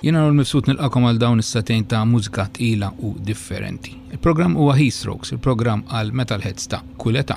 Jien għal mifsud nilqakom għal dawn is-satejn ta' mużika tqila u differenti. Il-programm huwa Heat Strokes, il-programm għal Metalheads ta' kuleta.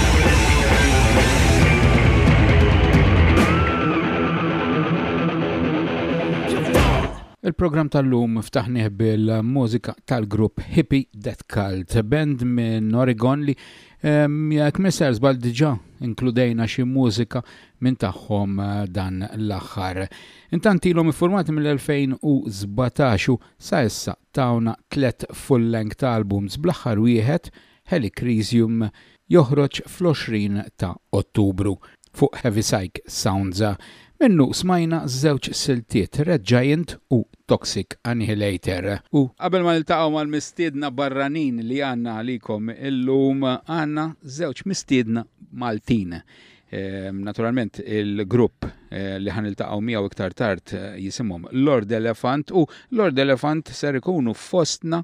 Il-programm tal-lum ftaħnieh bil-mużika tal-grupp Hippie Death Cult, band minn Oregon li jekk misser żbal diġà inkludejna xi mużika minn tagħhom eh, dan l-aħħar. Intant ilhom iffurmati mill-2017 sa issa tawna tlet full-length albums bl-aħħar wieħed Helichrisium joħroġ fl-20 ta' Ottubru. Fuq Heavypsych Soundsa minnu smajna żewġ siltiet Red Giant u Toxic Annihilator. U qabel ma niltaqgħu mal-mistiedna barranin li għandna għalikom illum għandna żewġ mistiedna Maltin. Naturalment il-grupp li ħa niltaqgħu miegħu iktar tard jisimhom Lord Elefant u Lord Elefant ser ikunu fostna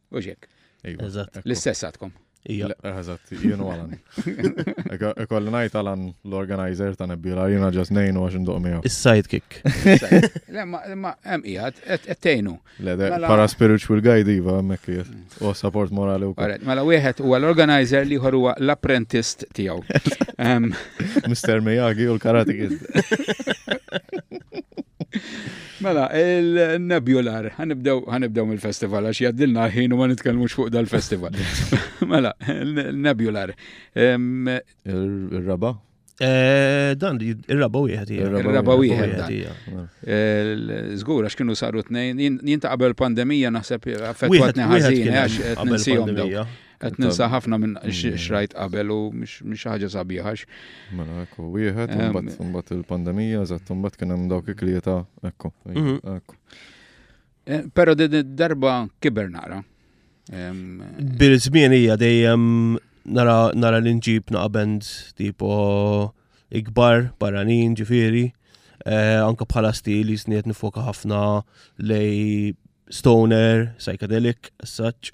Mhux hekk. Iva. Eżatt. L-istess għadkom. Ija. Eżatt, jienu għalan. Ikolli najt għalan l-organizer ta' nebbila, jiena ġas nejnu għax nduq miegħu. Is-sidekick. Le, ma, ma, hemm qiegħed, qed- qed tgħinu. Le, de- Mela- para spiritual guide iva hemmhekk qiegħed. U support morali wkoll. Alright, Mela wieħed huwa l-organizer li ieħor huwa l-apprentist tiegħu. Em, Mr. Miyagi u l-Karate Kid. Mela, il-Nebular, ħanibdew mill-festival, għax jaddilna ħin u ma nitkellmux fuq dal-festival. Mela, il-Nebular. Il-raba? Eh, dan, il-raba wieħed. Il-raba wieħed. Zgur, għax kienu saru t-nejn, jinta qabel pandemija naħseb affettwatni ħazin, għax t-nejn Qed ninsa ħafna minn mm. xrajt qabel u mhix ħaġa sabiħax. Mela ekku wieħed imbagħad il-pandemija eżatt imbagħad kien hemm dawk il-klieta ekku. Mhm. Eh, però din id-darba kiber nara. Bil-żmien hija dejjem nara nara l-inġib naqbend tipo ikbar, barranin, ġifiri, eh, anka bħala stil jisniet nifoka ħafna lej stoner, psychedelic, such.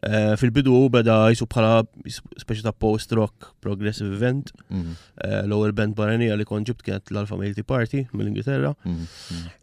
Eh, fil-bidu beda jisu bħala speċi ta' post-rock progressive event. Mm -hmm. eh, L-ewwel band barranija li konġibt kienet l-Alpha Male Tea Party mill-Ingilterra. Mm -hmm.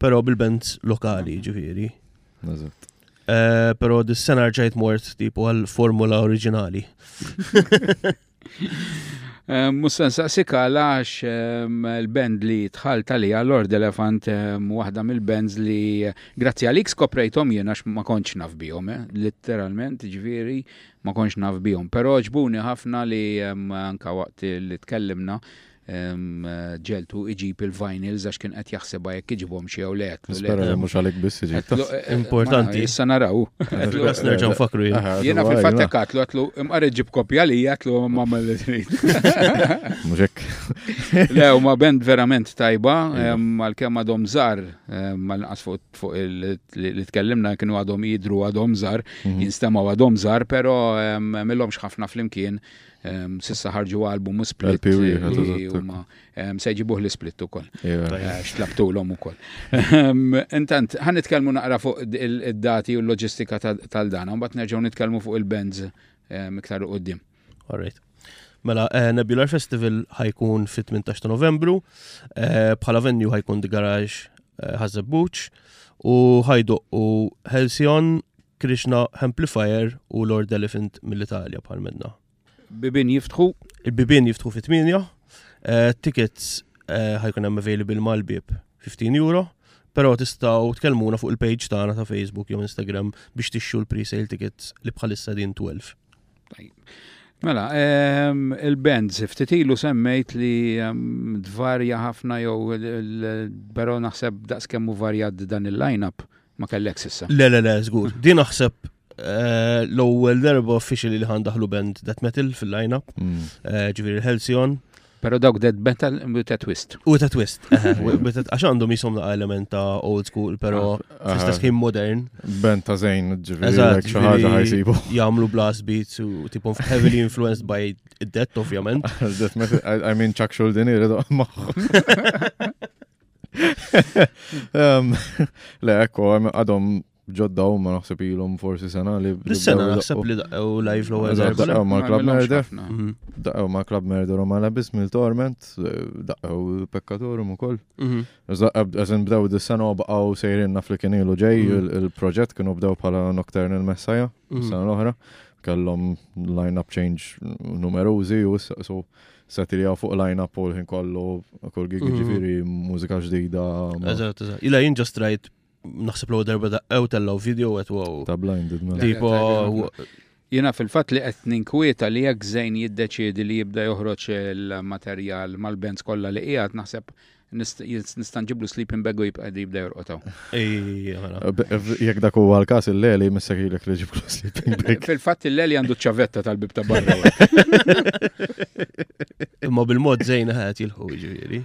Pero bil-bands lokali, ġifiri. Eżatt. Eh, pero dis-sena rġajt mort tipo għal-formula oriġinali. Eh, Mussan saqsik għalax ehm, l-band li tħal talija Lord Elephant ehm, waħda mill-bands li grazzi għalik skoprejtom jien għax ma konċ naf bihom, eh, literalment ġviri ma konċ naf bihom. Pero ġbuni ħafna li ehm, anka waqt li tkellimna ġeltu iġib il-vinyls għax kien qed jaħsebha jekk iġibhom xi jew le. Spera li mhux għalik biss iġib. Importanti. Issa naraw. Gas nerġa' nfakru jien. Jiena fil-fatt hekk għatlu għatlu imqar iġib kopja li għatlu m'għamel li trid. Mhux hekk. Le huma band verament tajba għalkemm għadhom żar mal-qas fuq li tkellimna kienu għadhom jidru għadhom żar, mhm. jinstemgħu għadhom żar, però millhomx ħafna flimkien Sissa ħarġu album u split. LP wieħed. Se jġibuh li split ukoll. Eh, xtlabtu l-om ukoll. Intant, ħan nitkellmu naqra fuq id-dati u l-loġistika tal-dan, un bat nerġgħu nitkellmu fuq il-bands miktar u qoddim. Alright. Mela, eh, Nebular Festival ħajkun fit-18 ta' novembru, eh, bħala venju ħajkun di garaġ ħazzeb buċ, u ħajdoqqu Halcyon, Krishna Amplifier u Lord Elephant mill-Italja bħal minna. Bibin jiftħu? Il-bibin jiftħu fit tminja eh, tickets eh, ħajkun hemm available mal-bib 15 euro, però tistgħu tkellmuna fuq il-page tagħna ta' Facebook jew Instagram biex tixxu l-pre-sale tickets li bħalissa din 12. Mela, ehm, il-bands, ftit ilu semmejt li ehm, dvarja ħafna jew però naħseb daqs kemmu varjad dan il-lineup ma kellek sissa. Le, le, le, żgur. Mm. Din naħseb eh, l-ewwel darba uffiċjali li ħan daħlu band death metal fil-lineup, mm. eh, ġifieri Halcyon. Pero dawk dead metal bita twist. U ta' twist. Għax għandhom jisom la' element ta' old school, pero ah, fl-istess ah. ħin modern. Ben ta' zejn, ġiviri, xaħġa ħajsibu. Jamlu blast beats u tipo heavily influenced by death, ovvjament. Death metal, I mean Chuck Shulden irridu maħħom. Um, le, ekko, għadhom ġodda u ma naħseb ilhom forsi sena li. Dis-sena naħseb li daqqew live l-ewwel darba. Daqqew ma' Club Murder. Mhm. Daqqew ma' Club Murder u ma' Labis mill-Torment, daqqew Pekkatorum ukoll. Mhm. Eżin bdew dis-sena u baqgħu sejrin naf li kien ilu ġej mhm. il-proġett kienu bdew bħala Nocturnal Messiah sena l-oħra. Kellhom line-up change numerużi u issa so satirja fuq line-up u l-ħin kollu kull gig ġifiri mużika ġdida. Eżatt, eżatt. Ila jien ġastrajt naħseb l darba da ew tellaw video għet wow. Ta' blinded man. Mela. Tipo. Jina fil-fat li qed ninkwieta li jekk zejn jiddeċiedi li jibda joħroġ il-materjal mal-bands kollha li qiegħed naħseb nistanġiblu sleeping bag u jibqa' jibda jorqotaw. Jekk dak huwa l-każ il-leli missek jilek li ġiblu sleeping bag. Fil-fatt il-leli għandu ċavetta tal-bib ta' barra. Imma bil-mod zejn ħajat jilħu ġifieri.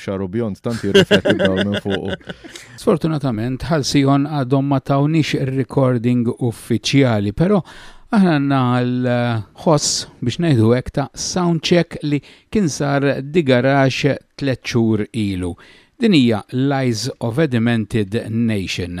xaru bjond tant jirrifletti dawl minn fuq. Sfortunatament, ħalsijon għadhom ma tawnix recording uffiċjali, pero aħna għanna l-ħoss biex najdu hekk ta' soundcheck li kien sar di garax tliet xhur ilu. Din hija Lies of a Demented Nation.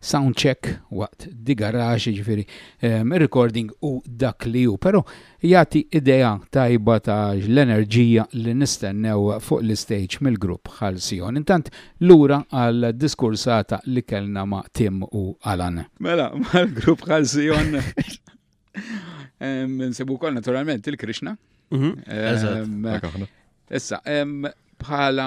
sound check waqt di garage, ġifiri um, recording u dak li ju, pero jati idea tajba ta' l-enerġija li nistennew fuq l-stage mill-grupp Halcyon. Intant lura għal diskursata li kellna ma' Tim u Alan. Mela, mal-grupp Halcyon. Nsibu kol naturalment il-Krishna. Mhm. Issa, bħala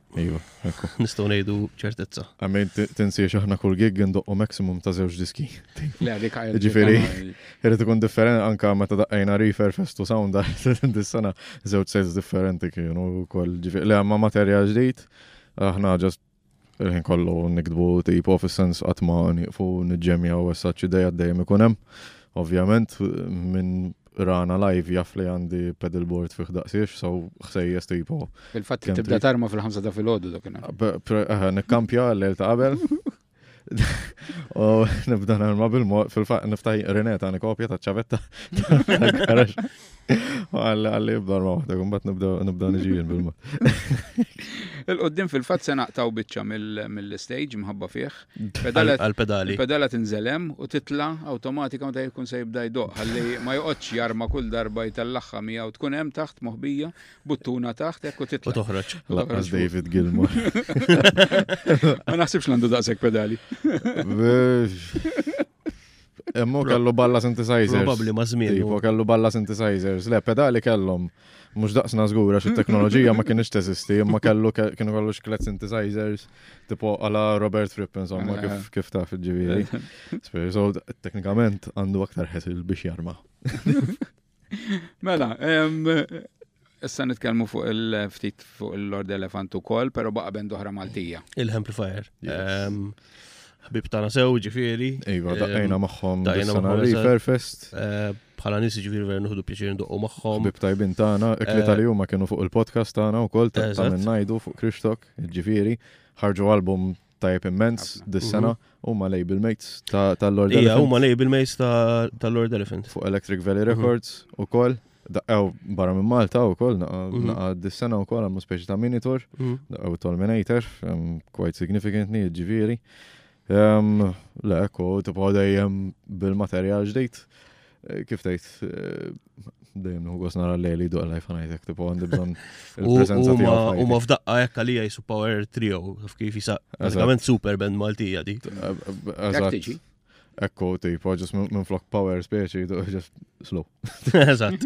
Iva, ekku. Nistaw nejdu ċertezza. Għamil, tinsiex aħna kull gig ndoqqu maximum ta' zewġ diski. Le, dik għajr. Ġifiri, irrit ikun differenti anka meta daqqajna Reefer Festu Sound dis-sena zewġ sales differenti kienu kol ġifiri. Le, għamma materja ġdijt, aħna ġast il-ħin kollu nikdbu tipo fil-sens għatma niqfu nġemja u s-saċ ideja d-dajem ikunem. Ovvjament, minn rana live jaf li għandi pedalboard fi ħdaqsiex, so ħsejjes tipo. Il-fatt li tibda tarma fil-ħamsa ta' fil-ħodu dokinar. Eh, nikkampja l-lel ta' qabel. U nibda narma bil-mod, fil-fat niftaj Renet għani kopja ta' ċavetta. Għalli għalli jibda narma waħda, kumbat nibda nġijin bil-mod. Il-qoddim fil-fat se naqtaw bicċa mill-stage mħabba fieħ. Għal-pedali. Il-pedala tinżelem u titla automatika meta jkun se jibda jdoq. Għalli ma joqgħodx jarma kull darba jtellagħha miegħu tkun hemm taħt moħbija, buttuna taħt hekk u titla. U toħroġ. Laqqas David Gilmore. Ma naħsibx l-għandu daqshekk pedali. Immu kellu balla synthesizers. Probabli ma' żmien. Ivo kellu balla synthesizers. Le, pedali kellhom. Mhux daqsna żgur għax it-teknoloġija ma kienx teżisti, imma kellu kienu kellu xklet synthesizers tipo għala Robert Fripp insomma kif eh. kif taf ġifieri. So teknikament għandu aktar ħesil biex jarma. Mela, issa nitkellmu fuq il-ftit fuq il-Lord Elefant ukoll, però baqa' bend oħra Maltija. Il-Amplifier. Ħbib tagħna sew ġifieri. Iva, daqajna magħhom. Daqajna magħhom. Fairfest. Eh, bħala nies ġifieri vera nuħdu pjaċir ndoqqu magħhom. Ħbib tajbin tagħna, ikli eh, tal huma kienu fuq il-podcast tagħna wkoll ta' minn ngħidu fuq Krishtok, ġifieri ħarġu album tajjeb immens dis-sena mhm. huma label mates tal-Lord Elephant. Ija, huma label mates tal-Lord Elephant. Fuq Electric Valley mhm. Records u koll. Daqqaw barra minn Malta u koll, mhm. naqa dis-sena u koll għamlu speċi ta' minitor, daqqaw Tolminator, quite significantly, ġiviri. Le, ko, tipo dejjem bil-materjal ġdejt. Eh, kif tgħid eh, dejjem nħu għos nara l-lejli duq life għanajtek, tipo għandi bżon il-prezenza tiegħu. U ma f'daqqa jekk għalija jisu Power Trio, kif jisa, għazgħament super band Maltija di. Eżatt. Ekku, tipo, ġus minn flok Power speċi, ġus slow. Eżatt.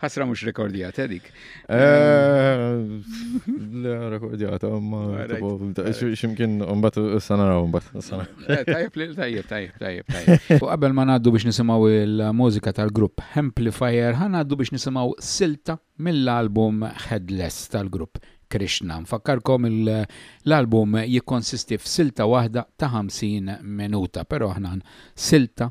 Ħasra mhux rekordjata dik. Eh, le, rekordjata, ma ximkien mbagħad issa naraw mbagħad. Eh, tajjeb, tajjeb, tajjeb, tajjeb. U qabel ma ngħaddu biex nisimgħu il-mużika tal-grupp Amplifier, ħa ngħaddu biex nisimgħu silta mill-album Headless tal-grupp Krishna. Nfakkarkom l-album jikkonsisti f'silta waħda ta' 50 minuta, però aħna silta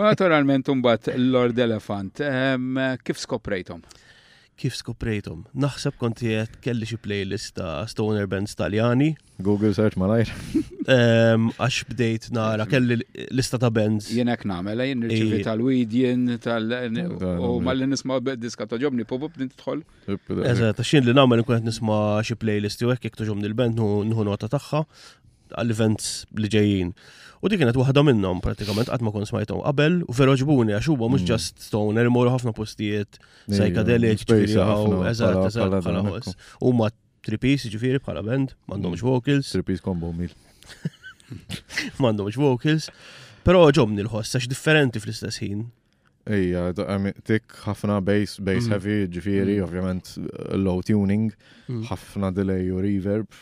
Naturalment umbat Lord Elefant, ehm, kif skoprejtom? Kif skoprejtom? Naħseb konti qed kelli xi playlist ta' Stoner Bands Taljani Google search malajr. Għax bdejt nara, kelli lista ta' bands. Jien hekk nagħmel, jien nirċivi tal-weed, jien tal- u malli nisma' diska ta' ġobni, pop up nidħol. Eżatt, għax jien li nagħmel nkun qed nisma' xi playlist jew hekk jekk toġobni l-band nħu nota tagħha għall-events li ġejjin. U dik kienet waħda minnhom pratikament qatt ma kont smajthom qabel u vera ġbuni għax huwa mhux mm. just stoner imorru ħafna postijiet psychedelic, ġifieri eżatt, eżatt, ħala Huma Three piece ġifieri bħala band, m'għandhomx mm. vocals. Three piece combo mil. M'għandhomx vocals. Però ġobni l-ħoss għax differenti fl-istess ħin. Ija, tik ħafna bass, bass mm. heavy, ġifieri, mm. ovvjament low tuning, ħafna delay u reverb.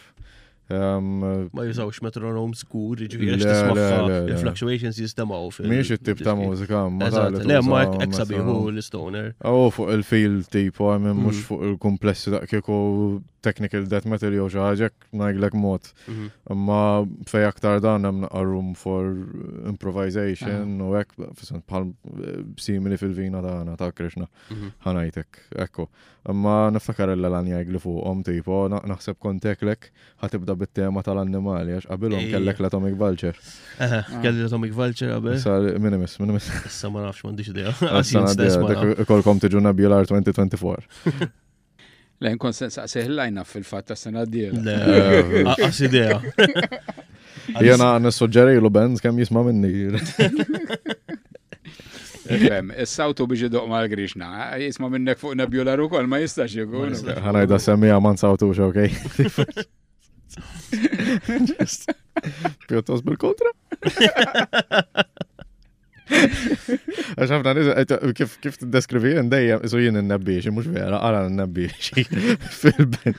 Ma jużawx metronomes pur, ġifieri għax tismaħħa il-fluctuations jistemaw fil. Miex it-tip ta' mużika, ma Le, ma hekk sabiħu l-stoner. Oh, fuq il-feel tipo, I mean, mhux mm. fuq il-komplessi da' kieku technical death metal jew xi ħaġa ngħidlek mod. Mhm. Imma fej aktar dan hemm naqra room for improvisation ah. u hekk bħal eh, simili fil-vina tagħna ta' Krishna. Mhm. Ħanajtek, ekku. Imma niftakar il Alan jgħidli fuqhom tipo, naħseb kont teklek, ħa tibda bit-tema tal-annimali għax qabilhom kellek l-atomic vulture. Eħe, kelli l-atomic vulture qabel. Issa minimis, minimis. Issa ma nafx m'għandix idea. Issa stess ma nafx. Kolkom tiġu Nabilar 2024. Lejn konsens saqsih lajna fil-fatt tas-sena d-dieħla. Għas idea. Jena nissuġġerilu Benz kemm jisma' minni. Fem, is-sawtu biex idoq ma' l-grixna. Jisma' minnek fuq nebjular ukoll ma jistax jkun. Ħanajda semmija man sawtu ok? Pjuttos bil-kontra? Għax ħafna kif kif t-deskrivi jen dejjem isu jien n-nebbi, xie mux vera, għara n-nebbi fil-bent.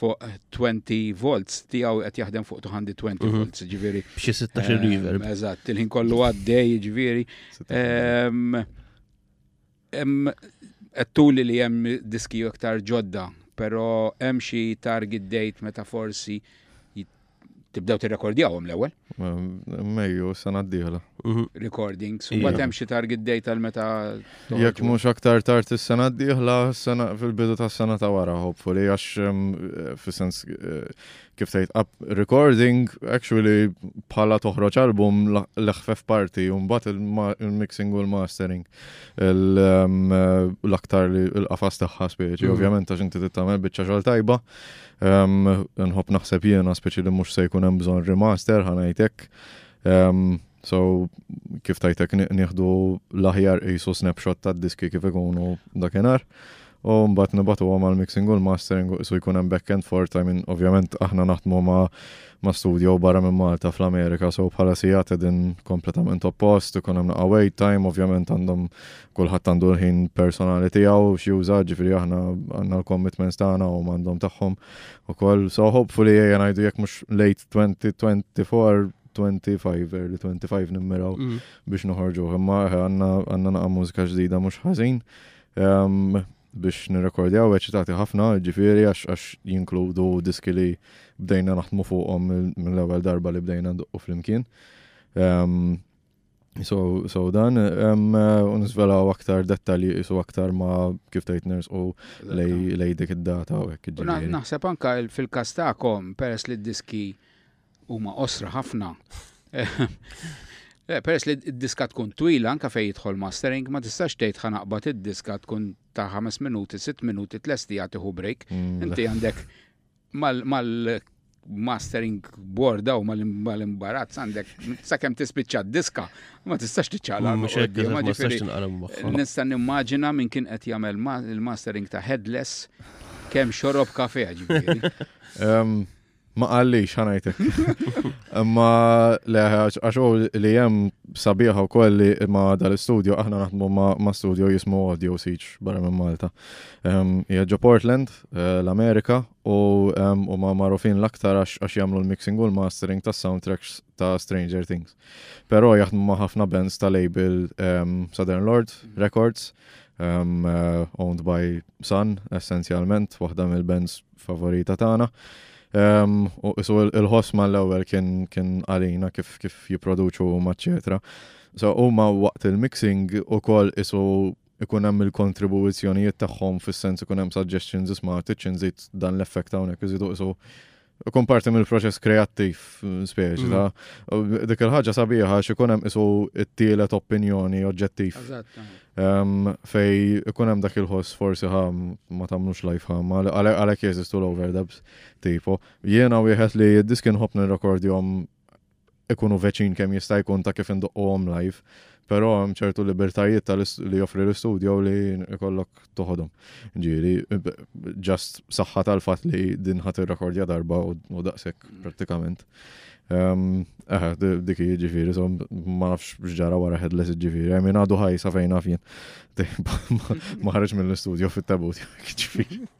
fuq 20 volts, tiegħu qed jaħdem fuq 220 mhm. volts, ġifieri. B'xi 16 ehm, reverb. Eżatt, il-ħin kollu għaddej, ġifieri. Ehm, ehm, Għattuli li hemm diski iktar ġodda, però hemm xi target date meta forsi Tibdew tirrekordjawhom l-ewwel. Mejju, sena d-dieħla. Mhm. Recordings, u bat hemm xi target date għal meta. Jekk mhux aktar tard is-sena d-dieħla, fil-bidu tas-sena ta' wara, hopefully, għax eh, fis-sens eh, kif tgħid up recording, actually bħala toħroġ album l-ħfef parti u mbagħad il-mixing u l-mastering l-aktar li l-qafas tagħha speċi, mhm. ovvjament għax inti tittamel biċċa xogħol tajba. Nħobb naħseb jiena speċi li mhux se jkun hemm bżonn remaster ħanajtek. So, kif tajtek nieħdu l-aħjar qisu snapshot tad-diski kif ikunu dakinhar. U mbagħad nibatu għom għal mixing u l-mastering u isu jkun hemm back and forth, I mean, ovvjament aħna naħdmu ma' ma' studio barra minn Malta fl-Amerika, so bħala sija din kompletament oppost, ikun hemm wait time, ovvjament għandhom kulħadd għandu l-ħin personali tiegħu x'juża, ġifieri aħna għandna l-commitments tagħna u m'għandhom tagħhom ukoll. So hopefully ejja ngħidu jekk mhux late 2024 25 early 25 nimmiraw mm. biex noħorġu. Imma eh, għandna naqa' mużika ġdida mhux ħażin ehm, biex nirrekordjaw eċitati ħafna, ġifieri għax jinkludu diski li bdejna naħdmu fuqhom mill-ewwel darba li bdejna nduqqu flimkien. Ehm, So, so dan, unisvelaw aktar dettali jisu aktar ma kif tajt ners u lej dik id-data u hekk ġifieri. Naħseb anka fil-kas tagħkom peress li d-diski huma osra ħafna. Eh, peress li d-diska tkun twila anka fejn jidħol mastering ma tistax tgħid ħa naqbad id-diska tkun ta' 5 minuti, 6 minuti, 3 sija tieħu break. Mm. Inti għandek mal-mastering board daw mal-imbarazz għandek sakemm tispiċċa d-diska ma tistax tiċċaqla mm, jiġifieri nista' nimmaġina minn kien qed jagħmel il-mastering ta' headless kemm xorob kafe ġifieri. Ma għallix, ħanajtek. Ma leħax, għaxu li jem sabiħa u koll li ma dal-studio, aħna naħdmu ma studio jismu Audio Siege, barra minn Malta. Jgħadġo Portland, Eh, l-Amerika u huma magħrufin l-aktar għax jagħmlu l-mixing u l-mastering tas soundtracks ta' Stranger Things. Però jaħdmu ma' ħafna bands ta' label Southern Lord mhm. Records, eh, owned by Sun, essenzjalment, waħda mill-bands favorita tagħna. U isu il-ħoss ma l-ewwel kien għalina kif kif jipproduċu maċċetra. So huma waqt il-mixing ukoll isu ikun hemm il-kontribuizzjonijiet tagħhom fis-sens ikun hemm suggestions smart iċ nżid dan l-effekt hawnhekk iżidu isu ikun parti mill-proċess kreattiv speċi ta' mm. dik il-ħaġa sabiħa x'ikun hemm isu t-tielet opinjoni oġġettiv. Fej ikun hemm dak il-ħoss forsi ħa ma tagħmlux life ħam għalhekk jeżistu l-overdubs tipo. Jiena wieħed li diski nħobb nirrekordjhom ikunu veċin kemm jista' jkun ta' kif indoqquhom live, però hemm ċertu libertajiet tal li joffri l-istudio li jkollok toħodhom. Ġieli, ġast saħħa tal-fatt li din ħadd irrekordja darba u daqshekk mm. prattikament. Ehm, eħe, dik ġifieri, so ma nafx ġara wara headless ġifieri, hemm għadu ħajsa fejn naf jien. Ma ħareġ mill-istudio fit-tabut, ġifieri.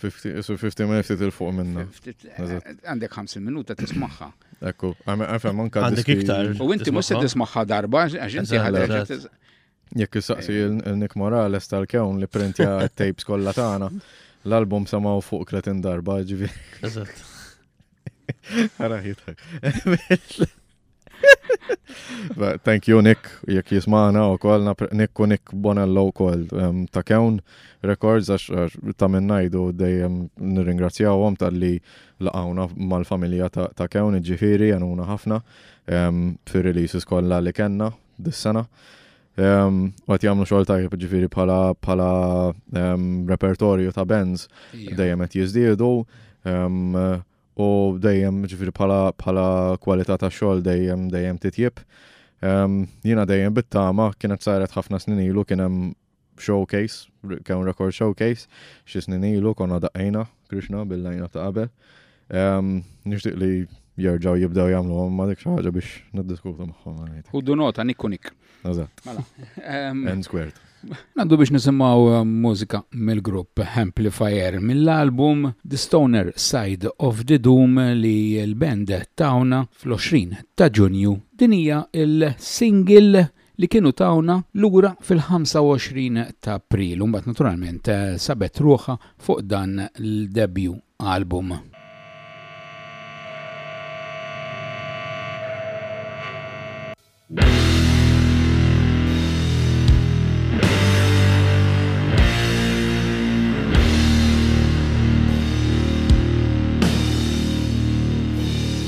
50 minn ftit il-fuq minna. Għandek 50 minuta tismaħħa. Ekku, għafem, anka. Għandek iktar. U inti mus tismaħħa darba, għax inti ħadra. Jekk saqsi il-Nick Morales tal-kewn li printja tapes kollha tagħna, l-album samaw fuq kretin darba, ġivi. Eżatt. Għara jitħak. Thank you Nick, jek jismana u kol, Nick u Nick Bonello u kol um, ta' kewn records għax ta' minnajdu dejjem nirringrazzjawhom tal-li laqawna mal-familja ta' kewn ġifiri għanuna ħafna um, fi releases kolla li kenna dis-sena. Ehm, u għat jamlu xogħol tajjeb ġifiri bħala bħala ehm, repertorju ta' bands dejjem qed jiżdiedu ehm, u dejjem ġifiri bħala bħala kwalità ta' xogħol dejjem dejjem titjib. Jiena dejjem bit-tama kienet saret ħafna snin ilu kien hemm showcase, kemm record showcase, xi snin ilu konna daqajna Krishna bil-lajna ta' qabel. Nixtieq li jerġaw jibdaw jagħmlu ma dik ħaġa biex niddiskutu magħhom. U du nota nikku nik. Eżatt. Mela. N squared. Nandu biex nisimaw eh, mużika mill-grupp Amplifier mill-album The Stoner Side of the Doom li l-band tawna fl-20 ta' ġunju. Dinija il-single li kienu tawna lura fil-25 ta' April u mbagħad naturalment sabet ruħha fuq dan l-debut album.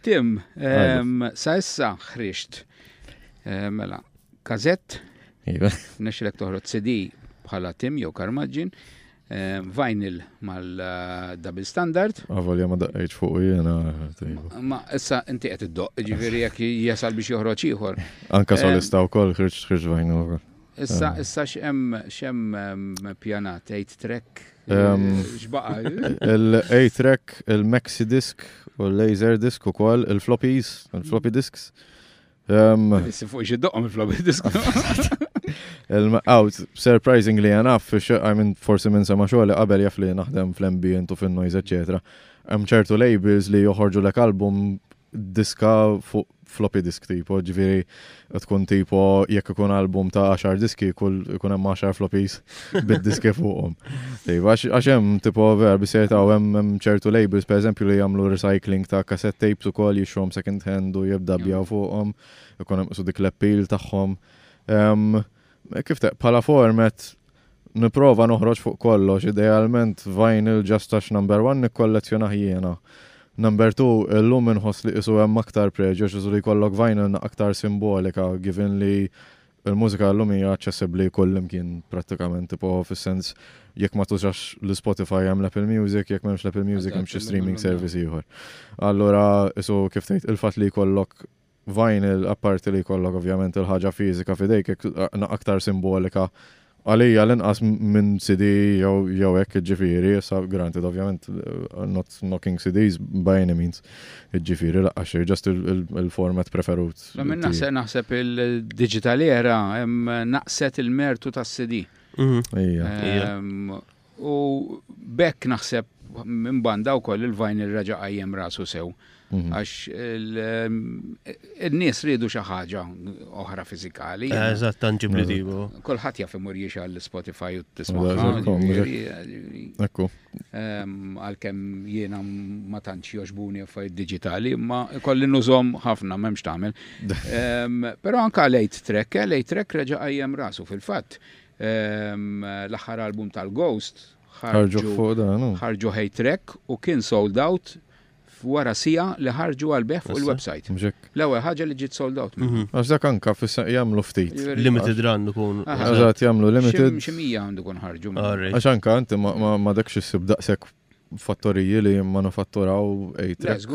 Tim, sa issa ħriġt mela kazett, iva. nexilek toħroġ CD bħala Tim jew Karmaġġin, vinyl mal-double standard. Għavolja ma daqqajċ fuq jena. Ma issa inti qed id-doq, ġifiri jek jasal biex joħroġ ieħor. Anka solista wkoll ħriġ ħriġ vinyl. Issa, eh. issa x'hemm x'hemm pjanat, 8 track, x'baqa'? Il-8 track, il-maxi disc u l-laser disc ukoll, il-floppies, il-floppy discs. Issi fuq xi doqqom il-floppy disc. Il-out, surprisingly enough, I mean, forsi minn sema xogħol qabel jaf li naħdem fl-ambient u fin-noise, eccetera. Hemm ċertu labels li joħorġu lek album diska fuq floppy disk tipo, ġviri tkun tipo jekk ikun album ta' 10 diski kull ikun hemm 10 floppies bid-diski fuqhom. Tejba għax hemm tipo vera bisejt ta' hemm ċertu labels pereżempju li jagħmlu recycling ta' cassette tapes ukoll jixrom second hand u jibda bjaw fuqhom, ikun hemm dik l-appeal tagħhom. Kif te, bħala format Nipprova noħroġ fuq kollox, idealment vinyl just għax number one nikkollezzjonah jiena. Number two, illum inħoss li qisu hemm aktar prejudice li jkollok vinyl na aktar simbolika given li l-mużika llum hija aċċessibbli kullimkien prattikament tipo fis-sens jekk ma tużax l-Spotify hemm l-Apple Music, jekk m'hemmx l-Apple Music hemm xi streaming service ieħor. Allura qisu kif tgħid il-fatt li jkollok vinyl apparti li jkollok ovvjament il-ħaġa fiżika f'idejk hekk aktar simbolika għalija l-inqas minn CD jew jew hekk jiġifieri issa granted ovvjament not knocking CDs by any means jiġifieri laqqas xejn just il-format preferut. Mela minn naħseb naħseb il-digital era naqset il-mertu tas-CD. Ejja. U bekk naħseb minn banda wkoll il-vajn irraġa' qajjem rasu sew. Mhm. Għax il-nies ridu xi ħaġa oħra fiżikali. Eh, eżatt tanġibli tibu. Kulħadd jaf imur jiex għall-Spotify u tisma'. Ekku. Ehm, għalkemm jiena ma tantx joġbuni affarijiet diġitali, ma kolli nużom ħafna m'hemmx tagħmel. Ehm, però anke lejt trek, eh, lejt trek reġa' qajjem rasu fil-fatt. L-aħħar album tal-Ghost ħarġu Hate Track u kien sold out wara sija li ħarġu għal-beħ fuq il-website. L-ewwel ħaġa li ġiet sold out. Mhm. Għax dak anka fissa jagħmlu ftit. Limited run ikun. Eżatt jagħmlu limited. Xi mija għandu kun ħarġu. Għax anka inti ma dakx issib daqshekk fattoriji li manufatturaw ejtrek.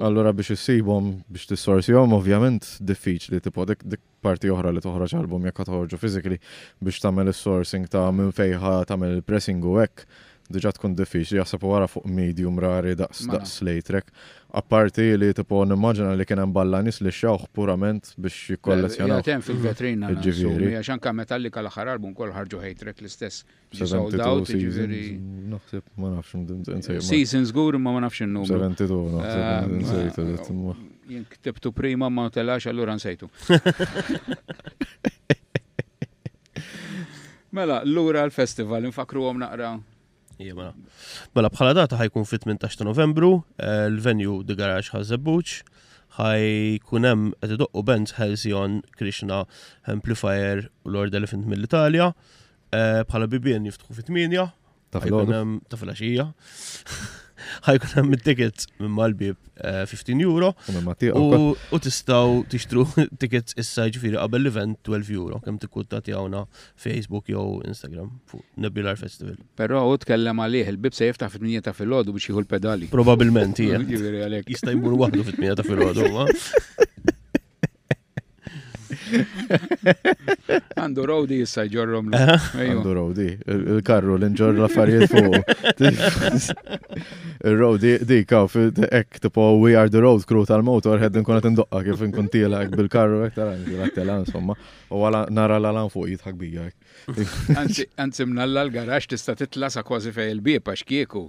Allora biex issibhom biex tissorsihom ovvjament diffiċli tipo dik parti oħra li toħroġ album jekk toħorġu physically biex tagħmel is-sourcing ta' minn fejħa tagħmel il-pressing u hekk diġa tkun diffiċli jaħseb wara fuq medium rari daqs mela. daqs lejtrek. Apparti li tipo nimmaġina li kien hemm ballanis li xawħ purament biex jikkollezzjonaw. Hemm fil-vetrina. Ġifieri. Għax anke Metallica l-aħħar album kol ħarġu hejtrek l-istess. sold out, ġifiri. Naħseb, ma nafx, nsejt. Seasons gur, ma ma nafx n-numru. 72, naħseb, nsejt. Jien ktibtu prima ma telax, allura nsejtu. Mela, l-ura l-festival, infakru għom naqra. Mela. mela, bħala data ħajkun fit-18 ta' novembru, eh, l-venue di garax ħazzebbuċ, ħaj kunem għed doqqu bands Halcyon, Krishna, Amplifier u Lord Elephant mill-Italja. Eh, bħala bibien jiftħu fit-8 ta' fil-axija. Ħajkun hemm it-tickets minn mal-bib 15 eh, euro. U tistgħu tixtru tickets issa ġifieri qabel l-event 12 euro kemm tikkutta tiegħuna Facebook jew Instagram fuq Nebular Festival. Però u tkellem għalih il-bib se jiftaħ fit-8 ta' filgħodu biex jieħu l-pedali. Probabilment hija. Jista' jmur waħdu fit-8 ta' filgħodu. Għandu rowdi jissa ġorrom. Għandu rowdi, il-karru l-inġor l-affarijiet fuq. Il-rowdi di kaw, ek tipo we are the road crew tal-motor, għed nkun għet ndoqqa kif nkun tila ek bil-karru, ek tara għattela insomma, u għala nara l-għalan fuq jitħak bija. Anzi mnalla l-garax tista titla sa kważi fej il-bib għax kieku.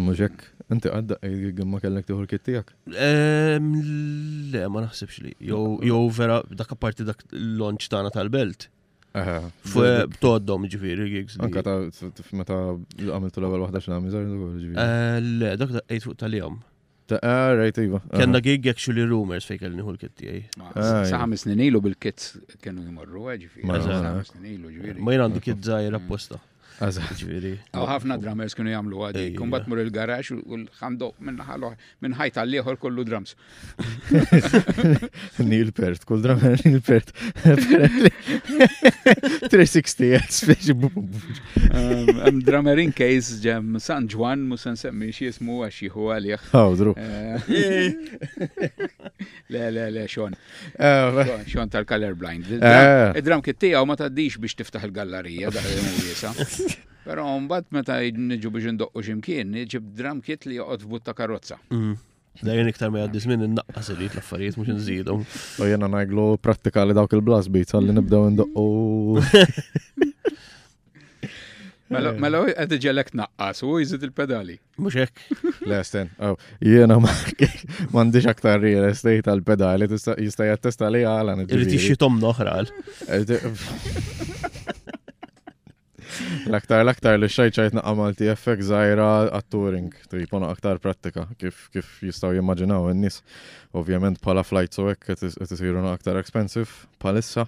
Mhux hekk, inti qatt daqqejt gig imma kellek tieħu l-kit tiegħek? Ehm, Le, ma naħsibx li. Jew jew vera dak apparti dak l-lonċ tagħna tal-belt. Aha. Fwe- B'toddhom ġifieri gigs li. Anka ta' f- meta għamiltu l-ewwel waħda x'nagħmel żgħar ukoll ġifieri. Eh, Le, dak daqqejt fuq tal-jom. Ah, right, iva. Ah. Kenna gig actually rumors fej kelli nieħu l-kit tiegħi. Ah, Sa' ħames snin ilu bil-kits kienu jmorru, eh, ġifiri. Ma, Sa' ma. ħames snin ilu, ġifiri. Ma jien għandi kit żgħir apposta. Għazak. Ġifieri. Aw ħafna drummers kienu jagħmlu għadi. Ejja. Kumbat mur il-garax u u l-ħandoq minn ħallu minn ħajt għall-ieħor kollu drums. Neil Peart, kull drama Neil Peart. 360 għed, speċi. Hemm drummer in case ġem San Ġwan mhux se nsemmi x'jismu għax jieħu għalih. Għawdru. Le, le, le, xon. Xon tal-color blind. Id-drum kit tiegħu ma tgħaddix biex tiftaħ il-gallarija dak li wiesa. Però mbagħad meta niġu biex indoqqu x'imkien, niġib drum kit li joqgħod f'butta karozza. Dajjen iktar ma jaddi żmien innaqqas irid l-affarijiet mhux inżidhom. U jiena ngħidlu prattika li dawk il-blas beats għalli nibdew indoqqu. Mela, eh. mela qed iġelek naqqas u jżid il-pedali. Mhux hekk. Lesten, oh, jiena m'għandix aktar real estate għall-pedali jista' jattesta li għala. Irid jixxi tom noħra. L-aktar l-aktar li xajt xajt naqqa Malti effek zaħira għat-touring, tripona aktar prattika kif kif jistaw jimmaġinaw n-nis. Ovvjament pala flight so ekk t-tisiru aktar expensive palissa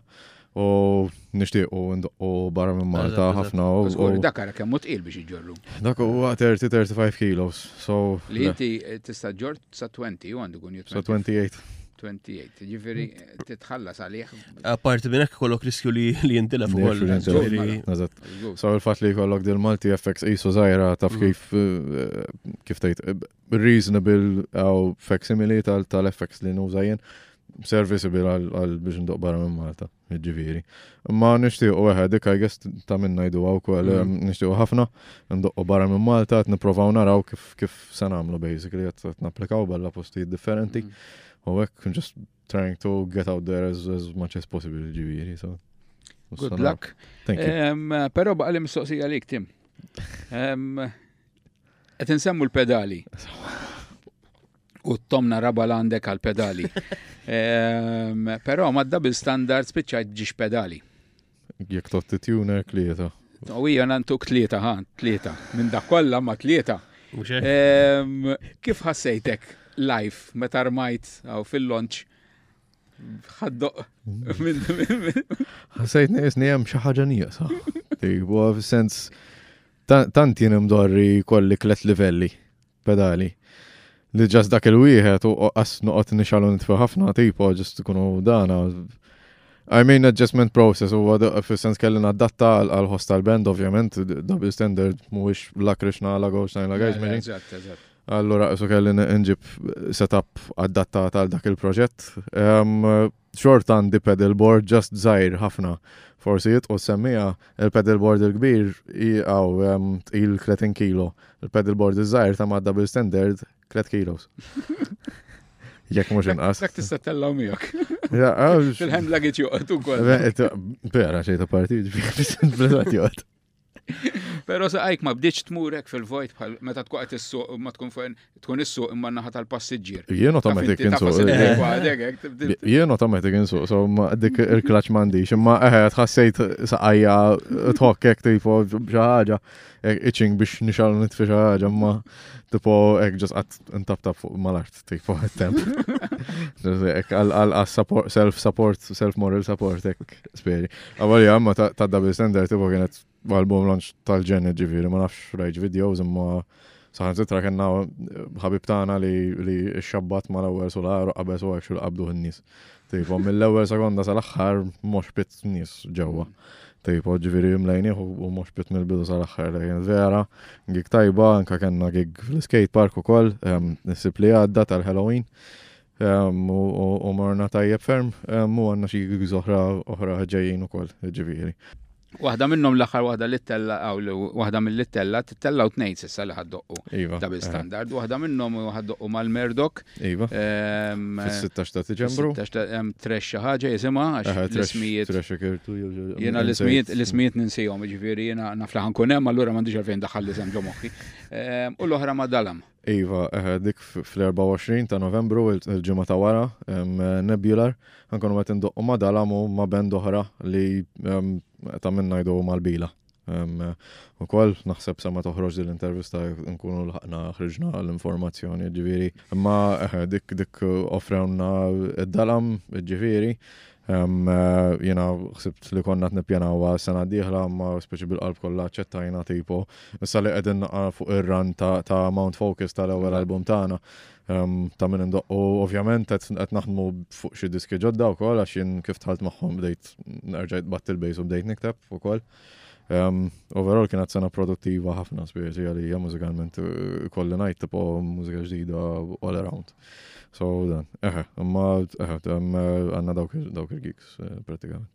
u nishtiq u u barra minn Malta ħafna u. Skori dakar kemm mut il biex iġorru. Dak u 30-35 kilos. So. Li inti tista' ġort sa 20 u għandu kun 28. 28, ġifiri. titħallas għalih. Apparti minn hekk kollok riskju li li jintilef ukoll. Saw il-fatt li kollok dil Malti FX isu żgħira taf mm. kif eh, kif tgħid eh, reasonable aw facsimile tal-FX li nuża jien serviceable għal biex ndoq barra minn Malta, ġiviri. Ma nishtiq u għed, dik għajgħest ta' minna jdu għaw kol, mm. nishtiq u ħafna, ndoq barra minn Malta, għet niprofaw naraw kif kif sanamlu, basically, għet naplikaw balla postijiet differenti. Mm. U għek, just trying to get out there as, as much as possible, ġiviri, so. Good luck. Thank you. Um, pero baqa li mistoqsija li ktim. Um, et nsemmu l-pedali. U t-tomna raba l-għandek għal-pedali. um, pero ma double standard spiċċajt ġiġ pedali. Jek tot titjuna jek tlieta. U hija nantuk tlieta ħa, tlieta. Minn dak kollha ma tlieta. Ehm, kif ħassejtek life meta rmajt għaw fil-lonċ ħaddoq Ħassejt nisni hemm xi ħaġa nieqsa. Tipo fis-sens tant jien imdorri kolli tliet livelli pedali. Li ġast dak il-wieħed u qas noqgħod nixalu nitfa' ħafna tipo ġast ikunu dana. I mean adjustment process u fis-sens kelli nadatta għal ħost tal-band ovvjament, double standard mhuwiex la Krishna la Ghost la guys meġin. Allura qsu kelli nġib setup adattat għal dak il-proġett. Ehm, Xorta għandi pedalboard just żgħir ħafna. Forsi jitqu semmija, il-pedalboard il-kbir jgħaw il 30 kilo. Il-pedalboard iż-żgħir ta' ma' double standard 3 kilos. Jekk mhux inqas. Jekk tista' tellaw miegħek. Fil-hand luggage joqgħod ukoll. Vera xejn ta' parti, ġifieri joqgħod. Pero saqajk ma bdiċ tmurek fil-vojt bħal meta tkun qed issuq ma tkun fuq tkun issuq imma naħa tal-passiġġier. Jien automatic insuq. Jien automatic insuq, so dik il-klaċ m'għandix, imma eħe eh, tħassejt saqajja tħokkek tifo xi ħaġa iċing biex nixal nitfi xi ħaġa imma tipo hekk ġas qatt intaptap fuq mal-art. Tipo, temp. Għal-support, self-support, self-moral support, ek, speri. Għavali għamma ta' double standard, tipo kienet għal-bom launch tal-ġen ġifiri, ma nafx rajġ videos imma saħan zitra kena ħabib tana li xabbat ma l-ewel solar u għabes u għakxu l-qabdu n-nis. Tipo, mill-ewwel sekonda sal-aħħar mhux pit nies ġewwa. Tipo, ġifieri mlejni u mhux pit mill-bidu sal-aħħar lejn vera. Gig tajba, anka kellna gig fl-skate park ukoll, ehm, nisib li għadda tal-Halloween. Ehm, u morna tajjeb ferm, ehm, u għanna xi gig oħra oħra ġejjin ukoll, ġifieri. Waħda minnhom l-aħħar waħda li tella aw waħda mill-li tella titella u tnejn sissa li ħaddoqqu. Iva. Double eh. standard. Waħda minnhom ħaddoqqu mal-Merdok. Iva. Ehm, Fis-16 ta' Diċembru. 16 ta' hemm tresh xi ħaġa jisimha għax eh, l-ismijiet. Tresh kirtu Jiena l-ismijiet l-ismijiet ninsihom, jiġifieri jiena naf li ħankun hemm allura m'għandix għalfejn daħħal li sem ġo moħħi. Ehm, u l-oħra ma' dalam. Iva, eħe, dik fl-24 ta' novembru, il-ġimma ta' wara, Nebular, għankonu għet indoqqu ma' dalam u ma' band oħra li ta' minna jdu mal-bila. U koll, naħseb sema toħroġ din l-intervista nkunu l-ħakna ħriġna l-informazzjoni ġiviri. Ma dik dik offrewna id-dalam ġiviri, Jena xsibt li konna t-nipjanawa sena diħla ma speċi bil-qalb kolla ċettajna tipo. Issa li għedin naqra fuq ir-ran ta' Mount Focus tal-ewwel album tagħna. Ta' minn indoqqu ovvjament qed naħdmu fuq xi diski ġodda wkoll għax jien kif tħalt magħhom bdejt nerġajt batt il-bejs u bdejt nikteb ukoll. Overall kienet sena produttiva ħafna spiriti għalija mużikalment eh, kolli najt tipo mużika ġdida all around. So dan, eħe, imma eħe, eh, għanna dawk il-gigs eh, pratikament.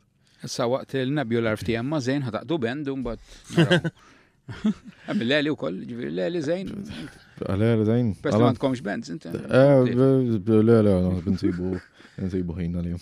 Issa waqt il-Nebular FTM ma zejn ħataqdu bend un bat. Għamil l-għali u koll, ġivir l-għali zejn. L-għali zejn. Pesta ma tkomx bend, inti. L-għali, nsibu, nsibu ħin għal-jum.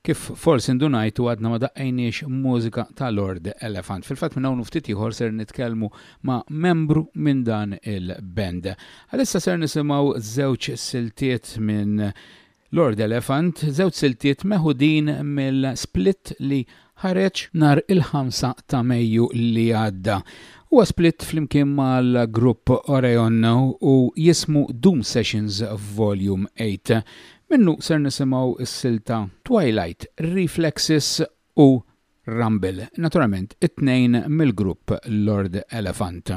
Kif forsi ndunajtu għadna ma daqqejniex mużika ta' Lord Elephant. Fil-fatt minn hawn u ftit ieħor ser nitkellmu ma' membru minn dan il-band. Għalissa ser nisimgħu żewġ siltiet minn Lord Elephant, żewġ siltiet meħudin mill-split li ħareġ nhar il-Ħamsa ta' Mejju li għadda. Huwa split flimkien mal-grupp Oreon u jismu Doom Sessions Volume 8. Minnu ser nisimgħu s-silta Twilight Reflexes u Rumble, naturalment it-tnejn mill-grupp Lord Elephant.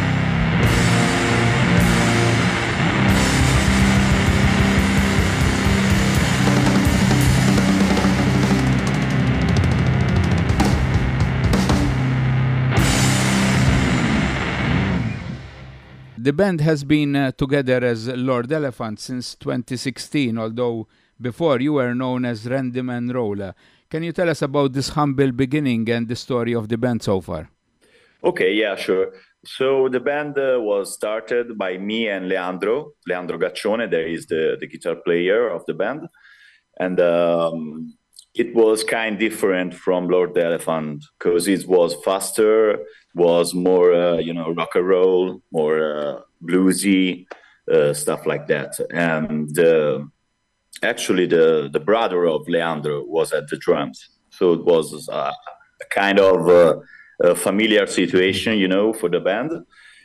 band has been uh, together as Lord Elephant since 2016, although before you were known as Randy Manrola. Can you tell us about this humble beginning and the story of the band so far? Okay, yeah, sure. So the band uh, was started by me and Leandro. Leandro Gaccione, there is the, the guitar player of the band. And um, it was kind of different from Lord Elephant because it was faster, was more, uh, you know, rock and roll, more uh, bluesy uh, stuff like that. And uh, actually, the the brother of Leandro was at the drums, so it was a, uh, a kind of a familiar situation, you know, for the band.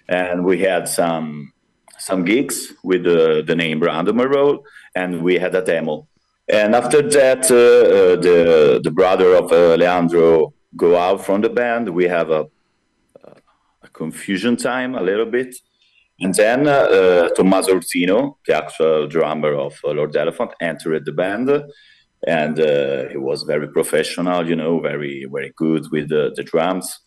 And we had some some gigs with the the name Random Road, and we had a demo. And after that, uh, the the brother of Leandro go out from the band. We have a, a confusion time a little bit, and then uh, Tommaso Ursino, the actual drummer of uh, Lord Elephant, entered the band, and uh, he was very professional, you know, very very good with the, the drums,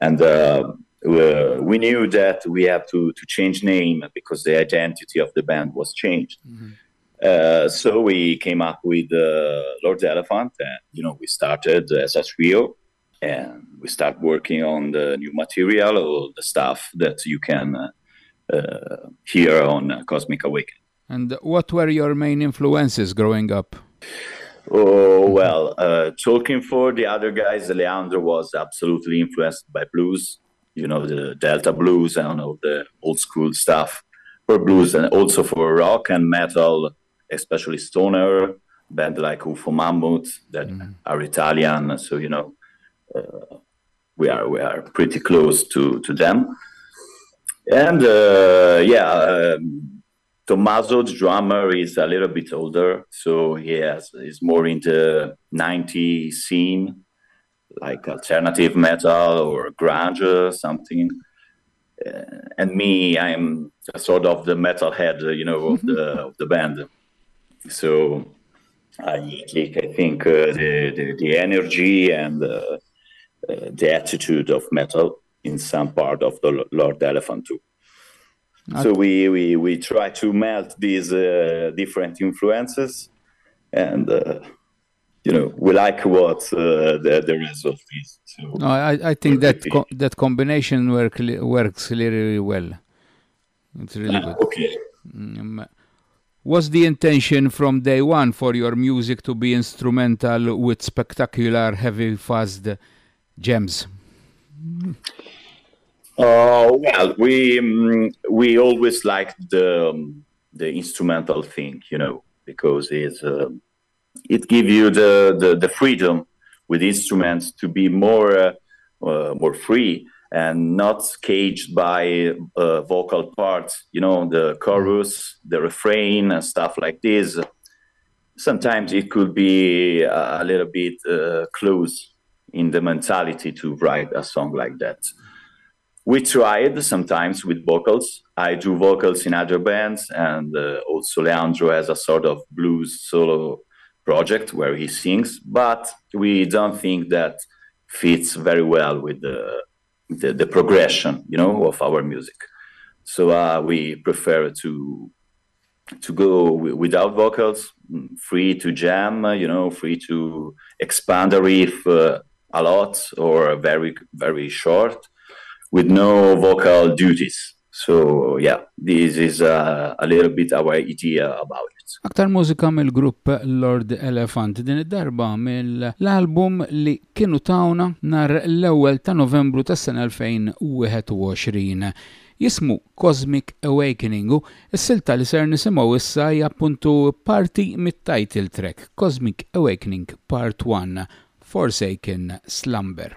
and. Uh, uh, we knew that we had to, to change name because the identity of the band was changed. Mm-hmm. Uh, so we came up with uh, Lord Elephant, and you know we started as a trio, and we start working on the new material, all the stuff that you can uh, uh, here on Cosmic Awakening. And what were your main influences growing up? Oh well, uh, talking for the other guys, Leandro was absolutely influenced by blues. You know the Delta blues and all the old school stuff for blues, and also for rock and metal, especially stoner band like UFO Mammoth that mm. are Italian. So you know, uh, we are we are pretty close to to them. And uh, yeah, um, Tommaso, the drummer, is a little bit older, so he has is more into ninety scene, like alternative metal or grunge or something. Uh, and me, I'm sort of the metalhead, uh, you know, of the mm-hmm. of the band. So I take, I think, uh, the, the, the energy and uh, uh, the attitude of metal in some part of the Lord Elephant too. Okay. So we, we, we try to melt these uh, different influences, and uh, you know we like what uh, the, the result is. So no, I, I think that co that combination work, works really well. It's really ah, good. Okay. Mm, was the intention from day one for your music to be instrumental with spectacular, heavy, fast jams? Uh, well, we um, we always like the um, the instrumental thing, you know, because um, it uh, it gives you the, the, the freedom with instruments to be more uh, uh more free and not caged by uh, vocal parts, you know, the chorus, the refrain, and stuff like this. Sometimes it could be a little bit uh, close in the mentality to write a song like that. We tried sometimes with vocals. I do vocals in other bands, and uh, also Leandro has a sort of blues solo project where he sings, but we don't think that fits very well with the, the, the progression, you know, of our music. So uh, we prefer to to go without vocals, free to jam, you know, free to expand a riff uh, a lot or very, very short with no vocal duties. So yeah, this is uh, a little bit our idea about it. Aktar mużika mill-grupp Lord Elephant din id-darba mill-album li kienu tawna nar l-ewwel ta' Novembru tas-sena 2021. Jismu Cosmic Awakening u s-silta li ser nisimgħu issa hija appuntu parti mit-title track, Cosmic Awakening Part One, Forsaken Slumber.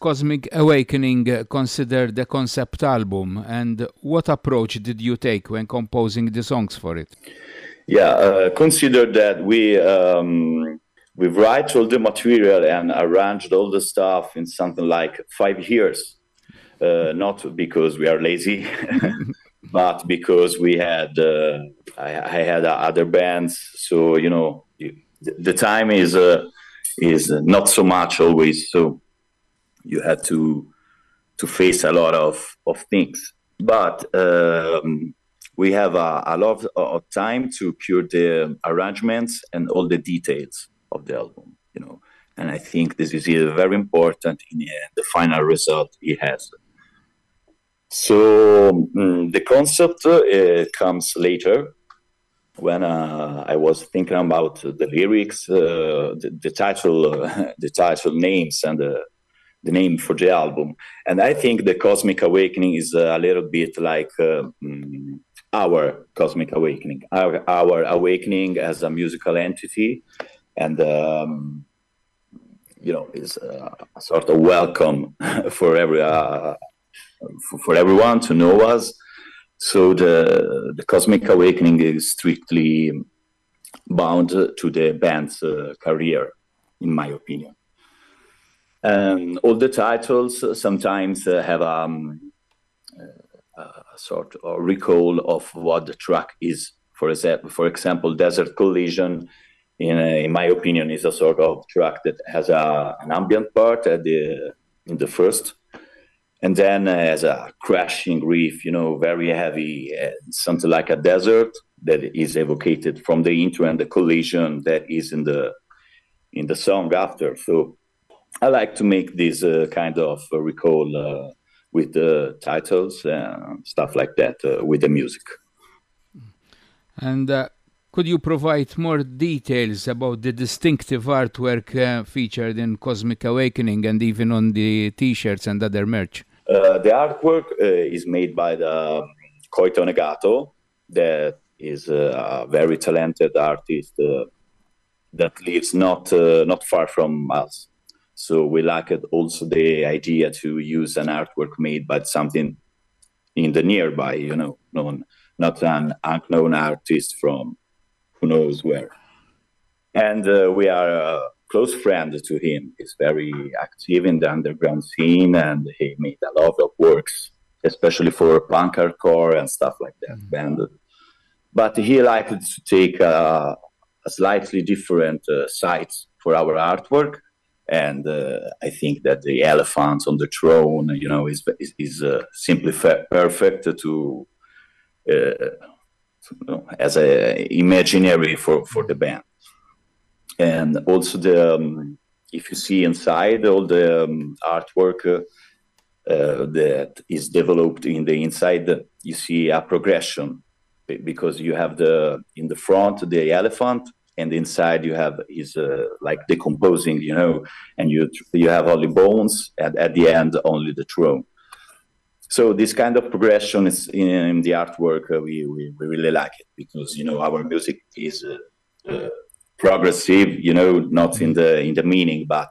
Cosmic Awakening considered a concept album, and what approach did you take when composing the songs for it? Yeah, uh, consider that we um, we write all the material and arranged all the stuff in something like five years. Uh, not because we are lazy, but because we had uh, I, I, had other bands, so you know the, the time is uh, is not so much always. So you had to to face a lot of of things. But um, we have a, a lot of, time to cure the arrangements and all the details of the album, you know. And I think this is very important in the final result he has. So um, the concept uh, comes later when uh, I was thinking about the lyrics, uh, the, the, title, the title names, and the the name for the album. And I think the Cosmic Awakening is uh, a little bit like uh, mm, our Cosmic Awakening, our, our, awakening as a musical entity, and um, you know, is uh, a sort of welcome for every uh, for everyone to know us. So the the Cosmic Awakening is strictly bound to the band's uh, career, in my opinion. Um, all the titles sometimes uh, have um, uh, a sort of recall of what the track is. For example, for example, Desert Collision, in, a, in my opinion, is a sort of track that has a, an ambient part at the in the first, and then uh, as a crashing riff, you know, very heavy, uh, something like a desert that is evocated from the intro and the collision that is in the in the song after. So I like to make this uh, kind of uh, recall uh, with the titles and stuff like that with the music. And could you provide more details about the distinctive artwork uh, featured in Cosmic Awakening and even on the t shirts and other merch? Uh, the artwork uh, is made by the um, Koito Negato, that is a very talented artist that lives not, not far from us. So we liked also the idea to use an artwork made by something in the nearby, you know, known, not an unknown artist from who knows where. And uh, we are a close friend to him. He's very active in the underground scene and he made a lot of works, especially for punk hardcore and stuff like that. Mm. Band. But he liked to take uh, a slightly different uh, site for our artwork and uh, I think that the elephant on the throne, you know, is is, is uh, simply fa- perfect to, uh, uh, as a imaginary for for the band, and also the um, if you see inside all the um, artwork. Uh, that is developed in the inside you see a progression because you have the in the front the elephant and inside you have is uh, like decomposing, you know, and you you have only bones, and at the end only the throne. So this kind of progression is in, in the artwork. Uh, we, we, we really like it because you know our music is uh, uh progressive, you know, not in the in the meaning, but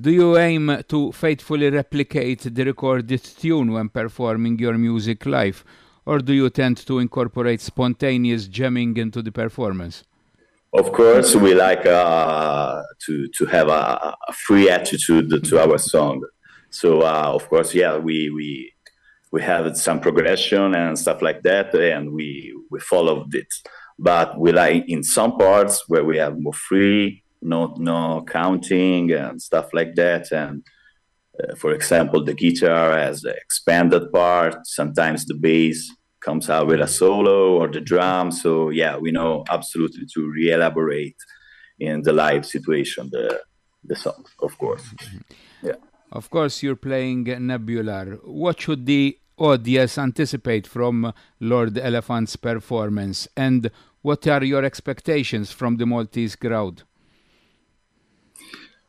Do you aim to faithfully replicate the recorded tune when performing your music live, or do you tend to incorporate spontaneous jamming into the performance? Of course, we like uh, to to have a, a, free attitude to our song. So, uh, of course, yeah, we we we have some progression and stuff like that, and we we followed it. But we like in some parts where we have more free no no counting and stuff like that and uh, for example the guitar has the expanded part sometimes the bass comes out with a solo or the drum so yeah we know absolutely to re-elaborate in the live situation the the song of course mm-hmm. yeah of course you're playing nebular what should the audience anticipate from lord elephant's performance and what are your expectations from the maltese crowd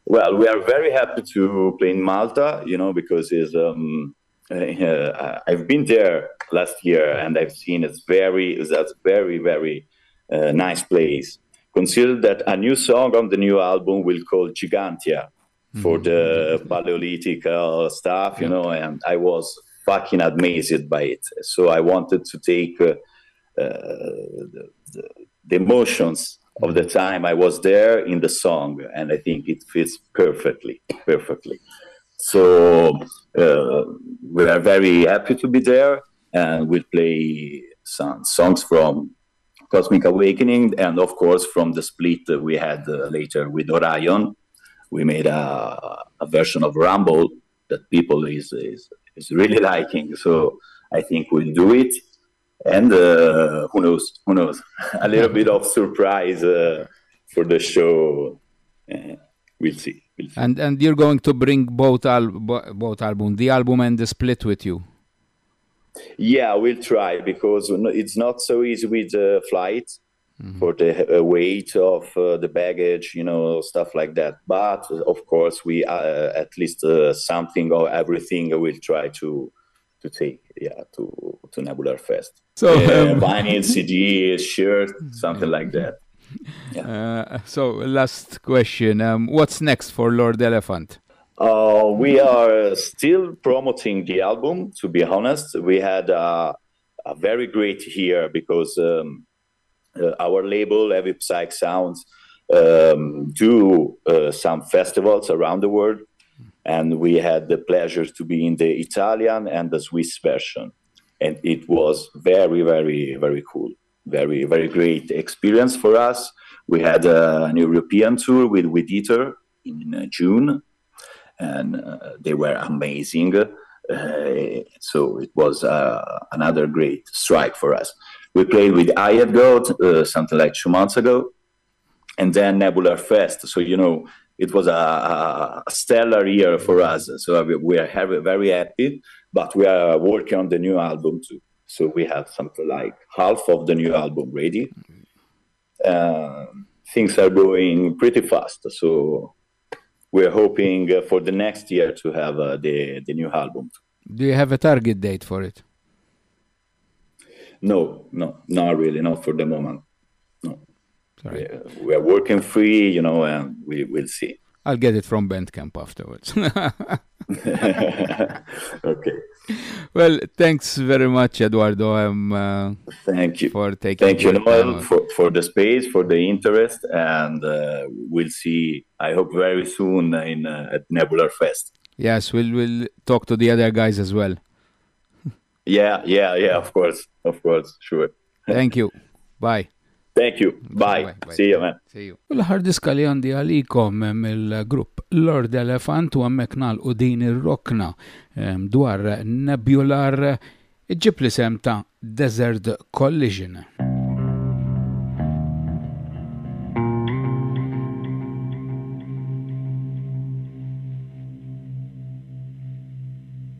well, we are very happy to play in Malta, you know, because it's, um, uh, uh, I've been there last year and I've seen it's very, that's very, very uh, nice place. Consider that a new song on the new album will call Gigantia for mm-hmm. the mm-hmm. Paleolithic stuff, you know, and I was fucking amazed by it. So I wanted to take uh, uh, the, the, emotions of the time I was there in the song, and I think it fits perfectly, perfectly. So uh, we are very happy to be there, and we'll play some songs from Cosmic Awakening, and of course from the split we had uh, later with Orion. We made a, a, version of Rumble that people is, is is really liking. So I think we'll do it and uh, who knows who knows a little bit of surprise uh, for the show uh, we'll, see. we'll, see. and and you're going to bring both al- both album the album and the split with you yeah we'll try because it's not so easy with the uh, flight mm-hmm. for the uh, weight of uh, the baggage you know stuff like that but of course we at least something or everything we'll try to to take yeah to to Nebular Fest. So uh, um... vinyl, CD, shirt, something like that. Yeah. Uh, so last question: um, What's next for Lord Elephant? Uh, we are still promoting the album, to be honest. We had uh, a very great year because um, uh, our label, Heavy Psych Sounds, um, do uh, some festivals around the world. And we had the pleasure to be in the Italian and the Swiss version and it was very very very cool very very great experience for us we had uh, an european tour with with dieter in uh, june and uh, they were amazing uh, so it was uh, another great strike for us we played with i have got something like two months ago and then nebular fest so you know it was a, a stellar year for us so we are very happy but we are working on the new album too. So we have something like half of the new album ready. Uh, things are going pretty fast. So we're hoping uh, for the next year to have uh, the, the new album. Do you have a target date for it? No, no, not really, not for the moment. No. Sorry. We, we are working free, you know, and we will see. I'll get it from Bandcamp afterwards. okay. Well, thanks very much, Eduardo. I'm, uh, Thank you for taking. Thank you, Noel, for, for the space, for the interest, and uh, we'll see. I hope very soon in uh, at Nebular Fest. Yes, we'll we'll talk to the other guys as well. Yeah, yeah, yeah, of course, of course, sure. Thank you. Bye. Thank you. Bye. bye, bye. See you, man. See you. L-ħar diska li għandi għalikom mill-grupp Lord Elephant u għammek nalqu din ir-rokna dwar Nebular iġib li sem ta' Desert Collision.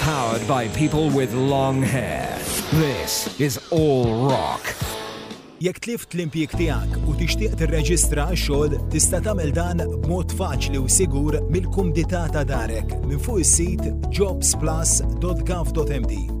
Powered by people with long hair. This is All Rock. Jekk tlift l-impjieg tiegħek u tixtieq tirreġistra għax-xogħol, tista' tagħmel dan b'mod faċli u sigur mill-kumdità ta' darek minn fuq is-sit jobsplus.gov.md.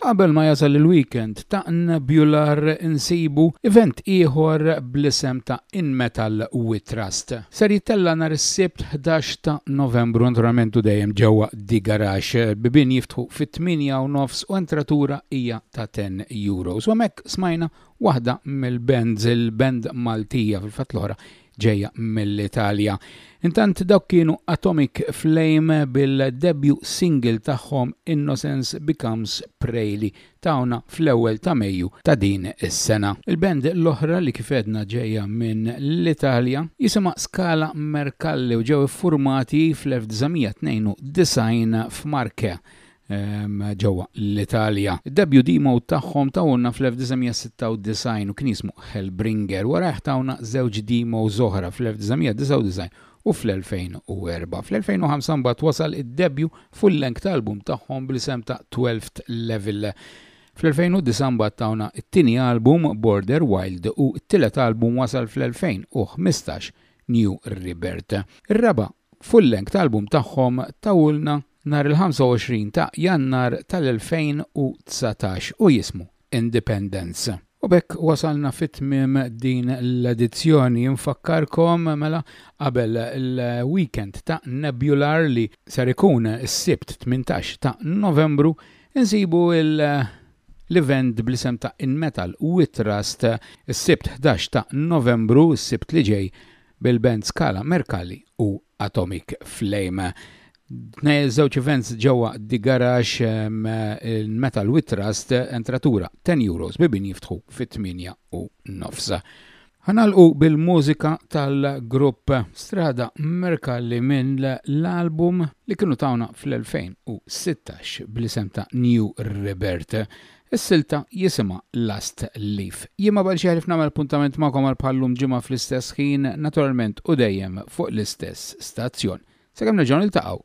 Qabel ma jasal il-weekend ta' Nebular insibu event ieħor bl-isem ta' In Metal We Trust. Ser jittella' nhar is-Sibt 11 ta' Novembru naturalment hu dejjem ġewwa The Garage. Bibien jiftħu fit-tmienja u nofs u entratura hija ta' ten euros. U hemmhekk smajna waħda mill-bands, il-band Maltija, fil-fatt l-oħra ġejja mill-Italja. Intant dawk kienu Atomic Flame bil-debut single tagħhom Innocence Becomes Prey li tawna fl-ewwel ta' Mejju ta' din is-sena. Il-band l-oħra li kif għedna ġejja minn l-Italja jisimha Scala Mercalli u ġew iffurmati fl-1992 f'Marke, ġewwa l-Italja. Id-debut mode tagħhom tawulna fl-1996 u kien jismu Hellbringer, warajh tawna żewġ demos oħra fl-1999 u fl-2004. Fl-2005 imbagħad wasal id-debut full-length album tagħhom bl-isem ta' Twelfth Level. Fl-2009 imbagħad tawna t-tieni album Border Wild u t-tielet album wasal fl-2015 New Ribert. Ir-raba' full length album tagħhom tawulna nhar il-25 ta' Jannar tal-2019 u jismu Independence. U b'hekk wasalna fi tmiem din l-edizzjoni. Infakkarkom mela qabel il-weekend ta' Nebular li ser ikun is-Sibt 18 ta' Novembru insibu il, l-event bl-isem ta' In Metal We Trust is-Sibt ħdax ta' Novembru, is-Sibt li ġej, bil-band Scala Mercalli u Atomic Flame. Żewġ events ġewwa The Garage, In Metal We Trust, entratura €10, bibien jiftħu fit-tmienja u nofs. Ħanalqu bil-mużika tal-grupp Strada Merkalli minn l-album li kienu tawna fl-2016 bl-isem ta' New Rebirth. Is-silta jisima Last Leaf. Jima bħal xieħlif namel appuntament ma'kom għal bħallum ġimgħa fl-istess ħin, naturalment u dejjem fuq l-istess stazzjon. Sakemm nerġgħu niltaqgħu,